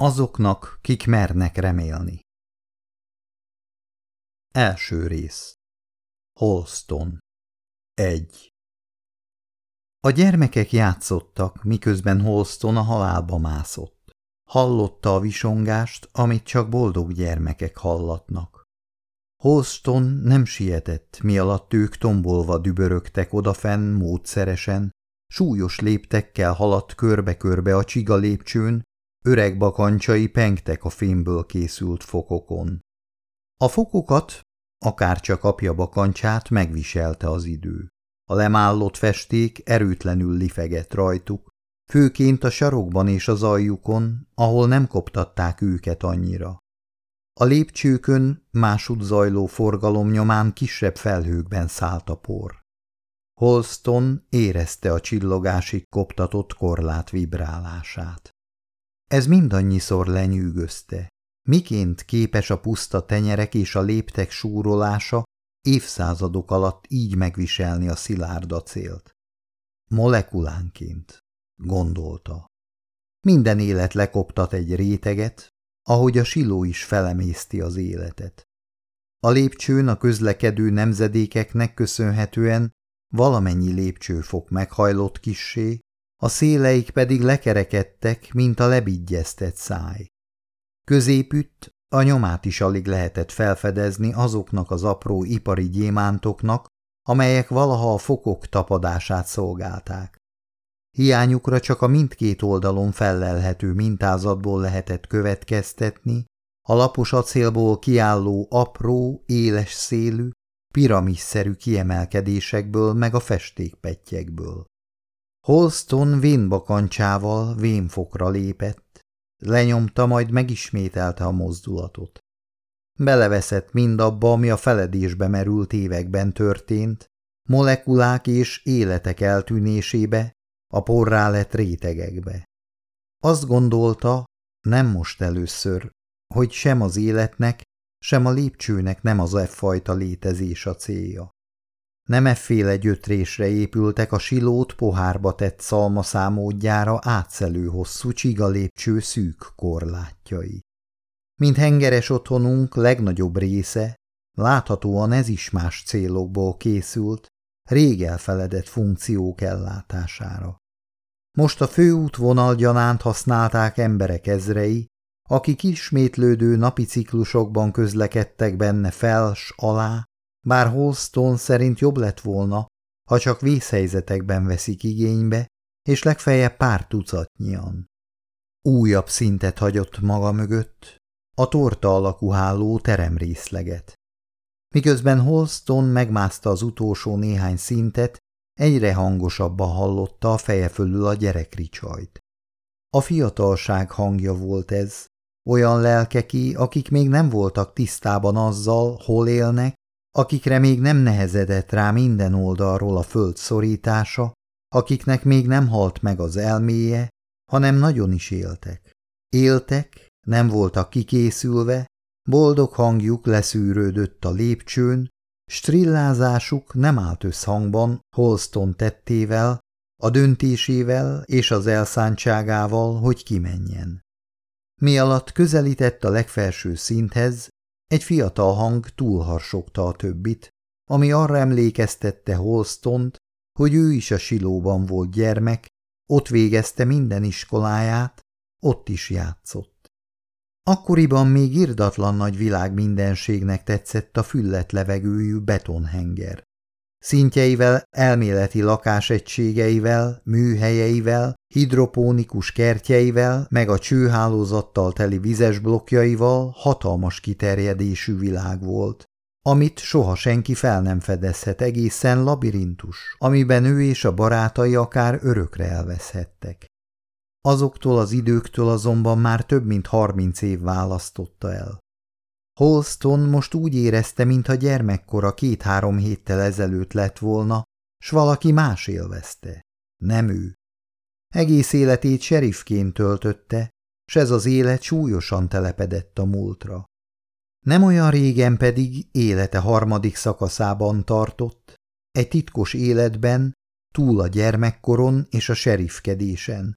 Azoknak, kik mernek remélni. Első rész Holston 1 A gyermekek játszottak, miközben Holston a halálba mászott. Hallotta a visongást, amit csak boldog gyermekek hallatnak. Holston nem sietett, mi alatt ők tombolva dübörögtek odafenn módszeresen, súlyos léptekkel haladt körbe-körbe a csiga lépcsőn, öreg bakancsai pengtek a fémből készült fokokon. A fokokat, akárcsak apja bakancsát megviselte az idő. A lemállott festék erőtlenül lifegett rajtuk, főként a sarokban és az aljukon, ahol nem koptatták őket annyira. A lépcsőkön másút zajló forgalom nyomán kisebb felhőkben szállt a por. Holston érezte a csillogásig koptatott korlát vibrálását. Ez mindannyiszor lenyűgözte. Miként képes a puszta tenyerek és a léptek súrolása évszázadok alatt így megviselni a szilárd acélt? Molekulánként, gondolta. Minden élet lekoptat egy réteget, ahogy a siló is felemészti az életet. A lépcsőn a közlekedő nemzedékeknek köszönhetően valamennyi lépcsőfok meghajlott kissé, a széleik pedig lekerekedtek, mint a lebigyeztett száj. Középütt a nyomát is alig lehetett felfedezni azoknak az apró ipari gyémántoknak, amelyek valaha a fokok tapadását szolgálták. Hiányukra csak a mindkét oldalon fellelhető mintázatból lehetett következtetni, a lapos acélból kiálló apró, éles szélű, piramisszerű kiemelkedésekből meg a festékpettyekből. Holston vénbakancsával vénfokra lépett, lenyomta, majd megismételte a mozdulatot. Beleveszett mindabba, ami a feledésbe merült években történt, molekulák és életek eltűnésébe, a porrá lett rétegekbe. Azt gondolta, nem most először, hogy sem az életnek, sem a lépcsőnek nem az e fajta létezés a célja. Nem efféle gyötrésre épültek a silót pohárba tett szalmaszámódjára átszelő hosszú csiga lépcső szűk korlátjai. Mint hengeres otthonunk legnagyobb része, láthatóan ez is más célokból készült, rég elfeledett funkciók ellátására. Most a főútvonal gyanánt használták emberek ezrei, akik ismétlődő napi ciklusokban közlekedtek benne fels alá, bár Holston szerint jobb lett volna, ha csak vészhelyzetekben veszik igénybe, és legfeljebb pár tucatnyian. Újabb szintet hagyott maga mögött, a torta alakú háló teremrészleget. Miközben Holston megmászta az utolsó néhány szintet, egyre hangosabban hallotta a feje fölül a gyerekricsajt. A fiatalság hangja volt ez, olyan lelkeki, akik még nem voltak tisztában azzal, hol élnek, akikre még nem nehezedett rá minden oldalról a föld szorítása, akiknek még nem halt meg az elméje, hanem nagyon is éltek. Éltek, nem voltak kikészülve, boldog hangjuk leszűrődött a lépcsőn, strillázásuk nem állt összhangban Holston tettével, a döntésével és az elszántságával, hogy kimenjen. Mi alatt közelített a legfelső szinthez, egy fiatal hang túlharsogta a többit, ami arra emlékeztette Holstont, hogy ő is a silóban volt gyermek, ott végezte minden iskoláját, ott is játszott. Akkoriban még irdatlan nagy világ mindenségnek tetszett a füllet levegőjű betonhenger. Szintjeivel, elméleti lakásegységeivel, műhelyeivel, hidropónikus kertjeivel, meg a csőhálózattal teli vizes blokkjaival hatalmas kiterjedésű világ volt, amit soha senki fel nem fedezhet egészen labirintus, amiben ő és a barátai akár örökre elveszhettek. Azoktól az időktől azonban már több mint harminc év választotta el. Holston most úgy érezte, mintha gyermekkora két-három héttel ezelőtt lett volna, s valaki más élvezte. Nem ő. Egész életét serifként töltötte, s ez az élet súlyosan telepedett a múltra. Nem olyan régen pedig élete harmadik szakaszában tartott, egy titkos életben, túl a gyermekkoron és a serifkedésen.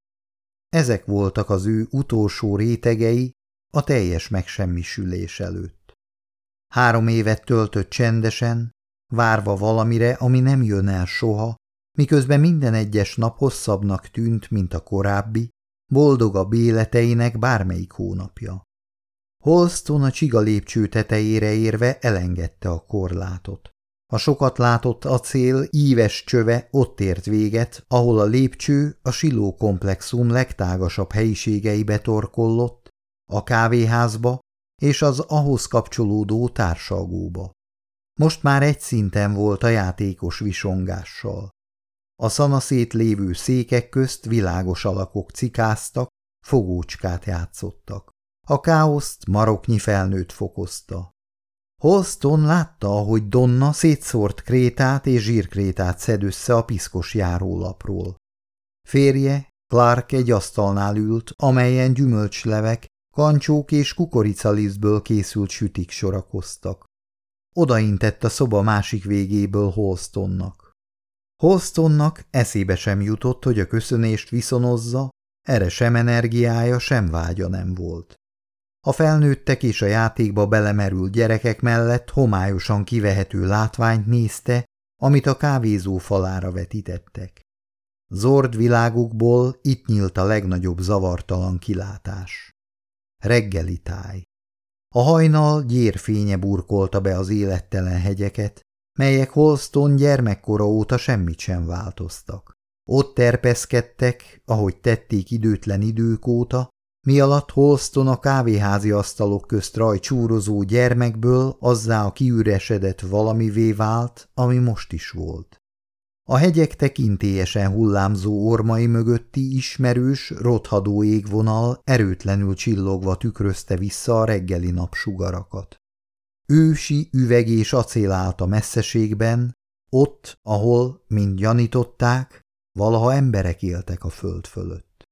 Ezek voltak az ő utolsó rétegei a teljes megsemmisülés előtt. Három évet töltött csendesen, várva valamire, ami nem jön el soha, miközben minden egyes nap hosszabbnak tűnt, mint a korábbi, boldogabb életeinek bármelyik hónapja. Holston a csiga lépcső tetejére érve elengedte a korlátot. A sokat látott acél íves csöve ott ért véget, ahol a lépcső a siló komplexum legtágasabb helyiségeibe torkollott, a kávéházba és az ahhoz kapcsolódó társalgóba. Most már egy szinten volt a játékos visongással. A szanaszét lévő székek közt világos alakok cikáztak, fogócskát játszottak. A káoszt maroknyi felnőtt fokozta. Holston látta, ahogy Donna szétszórt krétát és zsírkrétát szed össze a piszkos járólapról. Férje, Clark egy asztalnál ült, amelyen gyümölcslevek, kancsók és kukoricalisztből készült sütik sorakoztak. Odaintett a szoba másik végéből Holstonnak. Holstonnak eszébe sem jutott, hogy a köszönést viszonozza, erre sem energiája, sem vágya nem volt. A felnőttek és a játékba belemerült gyerekek mellett homályosan kivehető látványt nézte, amit a kávézó falára vetítettek. Zord világukból itt nyílt a legnagyobb zavartalan kilátás. Reggeli táj. A hajnal gyérfénye burkolta be az élettelen hegyeket, melyek Holston gyermekkora óta semmit sem változtak. Ott terpeszkedtek, ahogy tették időtlen idők óta, mi alatt Holston a kávéházi asztalok közt rajcsúrozó gyermekből azzá a kiüresedett valamivé vált, ami most is volt. A hegyek tekintélyesen hullámzó ormai mögötti ismerős, rothadó égvonal erőtlenül csillogva tükrözte vissza a reggeli napsugarakat. Ősi üveg és acél állt a messzeségben, ott, ahol, mint gyanították, valaha emberek éltek a föld fölött.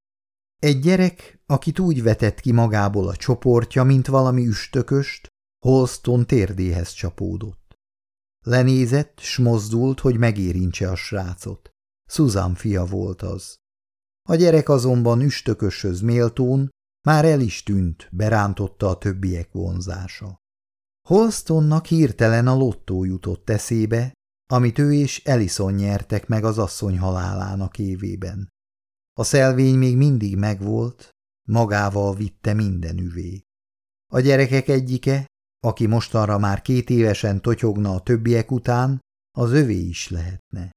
Egy gyerek, akit úgy vetett ki magából a csoportja, mint valami üstököst, Holston térdéhez csapódott. Lenézett, s mozdult, hogy megérintse a srácot. Susan fia volt az. A gyerek azonban üstököshöz méltón már el is tűnt, berántotta a többiek vonzása. Holstonnak hirtelen a lottó jutott eszébe, amit ő és Ellison nyertek meg az asszony halálának évében. A szelvény még mindig megvolt, magával vitte minden üvé. A gyerekek egyike, aki mostanra már két évesen totyogna a többiek után, az övé is lehetne.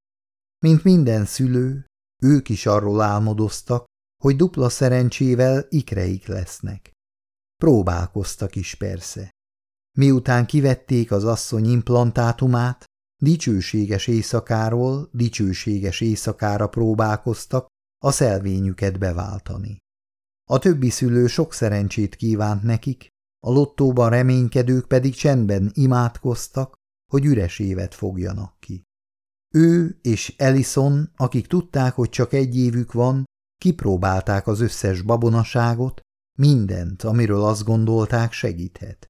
Mint minden szülő, ők is arról álmodoztak, hogy dupla szerencsével ikreik lesznek. Próbálkoztak is persze. Miután kivették az asszony implantátumát, dicsőséges éjszakáról dicsőséges éjszakára próbálkoztak, a szelvényüket beváltani. A többi szülő sok szerencsét kívánt nekik, a lottóban reménykedők pedig csendben imádkoztak, hogy üres évet fogjanak ki. Ő és Ellison, akik tudták, hogy csak egy évük van, kipróbálták az összes babonaságot, mindent, amiről azt gondolták segíthet.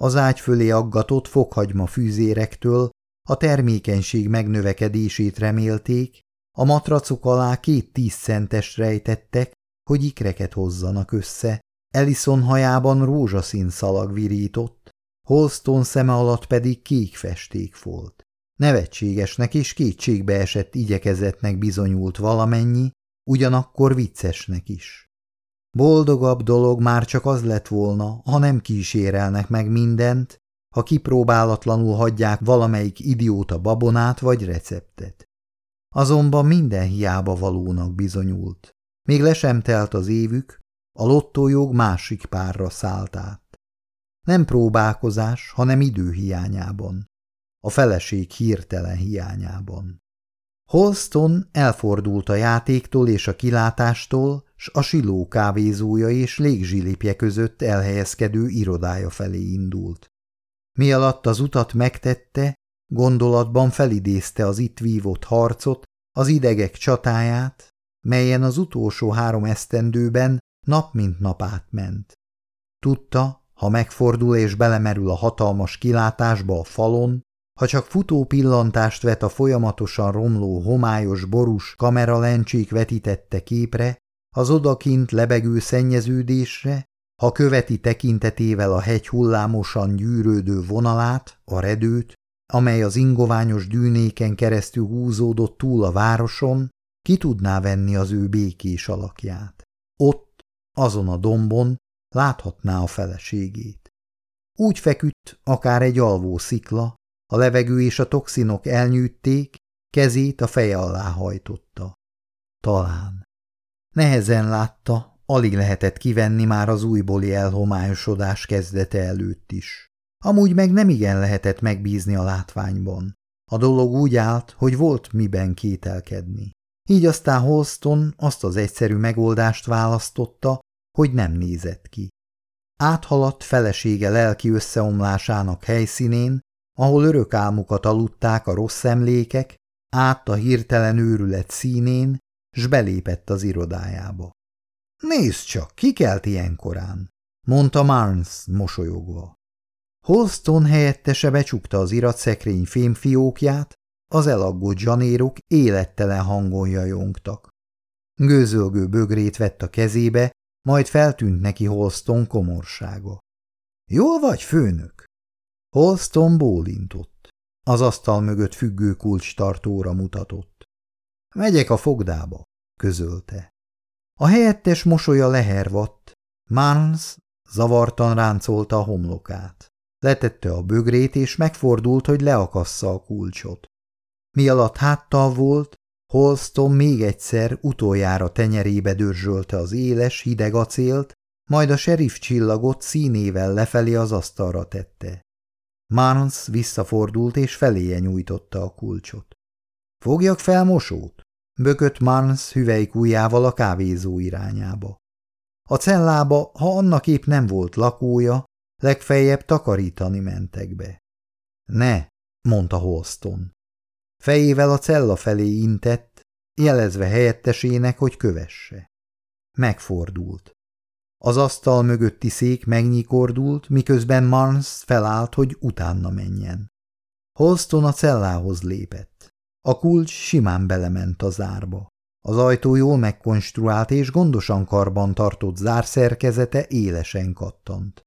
Az ágy fölé aggatott fokhagyma fűzérektől a termékenység megnövekedését remélték, a matracok alá két tíz rejtettek, hogy ikreket hozzanak össze. Ellison hajában rózsaszín szalag virított, Holston szeme alatt pedig kék festék volt. Nevetségesnek és kétségbe esett igyekezetnek bizonyult valamennyi, ugyanakkor viccesnek is. Boldogabb dolog már csak az lett volna, ha nem kísérelnek meg mindent, ha kipróbálatlanul hagyják valamelyik idióta babonát vagy receptet. Azonban minden hiába valónak bizonyult. Még le sem telt az évük, a lottójog másik párra szállt át. Nem próbálkozás, hanem idő hiányában. A feleség hirtelen hiányában. Holston elfordult a játéktól és a kilátástól, s a siló kávézója és légzsilipje között elhelyezkedő irodája felé indult. Mi alatt az utat megtette, Gondolatban felidézte az itt vívott harcot, az idegek csatáját, melyen az utolsó három esztendőben nap mint nap átment. Tudta, ha megfordul és belemerül a hatalmas kilátásba a falon, ha csak futó pillantást vet a folyamatosan romló homályos borús kameralencsék vetítette képre, az odakint lebegő szennyeződésre, ha követi tekintetével a hegy hullámosan gyűrődő vonalát, a redőt, amely az ingoványos dűnéken keresztül húzódott túl a városon, ki tudná venni az ő békés alakját. Ott, azon a dombon láthatná a feleségét. Úgy feküdt, akár egy alvó szikla, a levegő és a toxinok elnyűtték, kezét a feje alá hajtotta. Talán. Nehezen látta, alig lehetett kivenni már az újbóli elhomályosodás kezdete előtt is. Amúgy meg nem igen lehetett megbízni a látványban. A dolog úgy állt, hogy volt miben kételkedni. Így aztán Holston azt az egyszerű megoldást választotta, hogy nem nézett ki. Áthaladt felesége lelki összeomlásának helyszínén, ahol örök álmukat aludták a rossz emlékek, át a hirtelen őrület színén, s belépett az irodájába. Nézd csak, ki kelt ilyen korán, mondta Marnes mosolyogva. Holston helyettese becsukta az iratszekrény fémfiókját, az elaggott zsanérok élettelen hangon jajongtak. Gőzölgő bögrét vett a kezébe, majd feltűnt neki Holston komorsága. – Jól vagy, főnök? Holston bólintott. Az asztal mögött függő kulcs tartóra mutatott. – Megyek a fogdába – közölte. A helyettes mosolya lehervadt, Mans zavartan ráncolta a homlokát. Letette a bögrét, és megfordult, hogy leakassza a kulcsot. Mi alatt háttal volt, Holston még egyszer utoljára tenyerébe dörzsölte az éles, hideg acélt, majd a sheriff csillagot színével lefelé az asztalra tette. Mans visszafordult és feléje nyújtotta a kulcsot. – Fogjak fel mosót? – bökött Mans hüvelykújjával a kávézó irányába. A cellába, ha annak épp nem volt lakója, legfeljebb takarítani mentek be. – Ne! – mondta Holston. Fejével a cella felé intett, jelezve helyettesének, hogy kövesse. Megfordult. Az asztal mögötti szék megnyikordult, miközben Marnes felállt, hogy utána menjen. Holston a cellához lépett. A kulcs simán belement a zárba. Az ajtó jól megkonstruált és gondosan karban tartott zárszerkezete élesen kattant.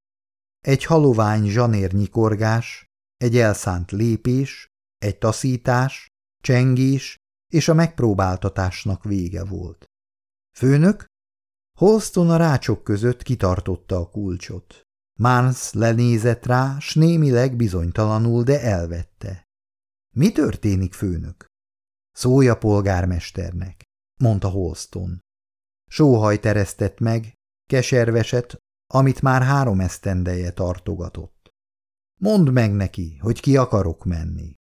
Egy halovány zsanérnyikorgás, egy elszánt lépés, egy taszítás, csengés és a megpróbáltatásnak vége volt. Főnök? Holston a rácsok között kitartotta a kulcsot. Mans lenézett rá, s némileg bizonytalanul, de elvette. Mi történik, főnök? Szólja polgármesternek, mondta Holston. Sóhaj teresztett meg, keserveset, amit már három esztendeje tartogatott. Mondd meg neki, hogy ki akarok menni.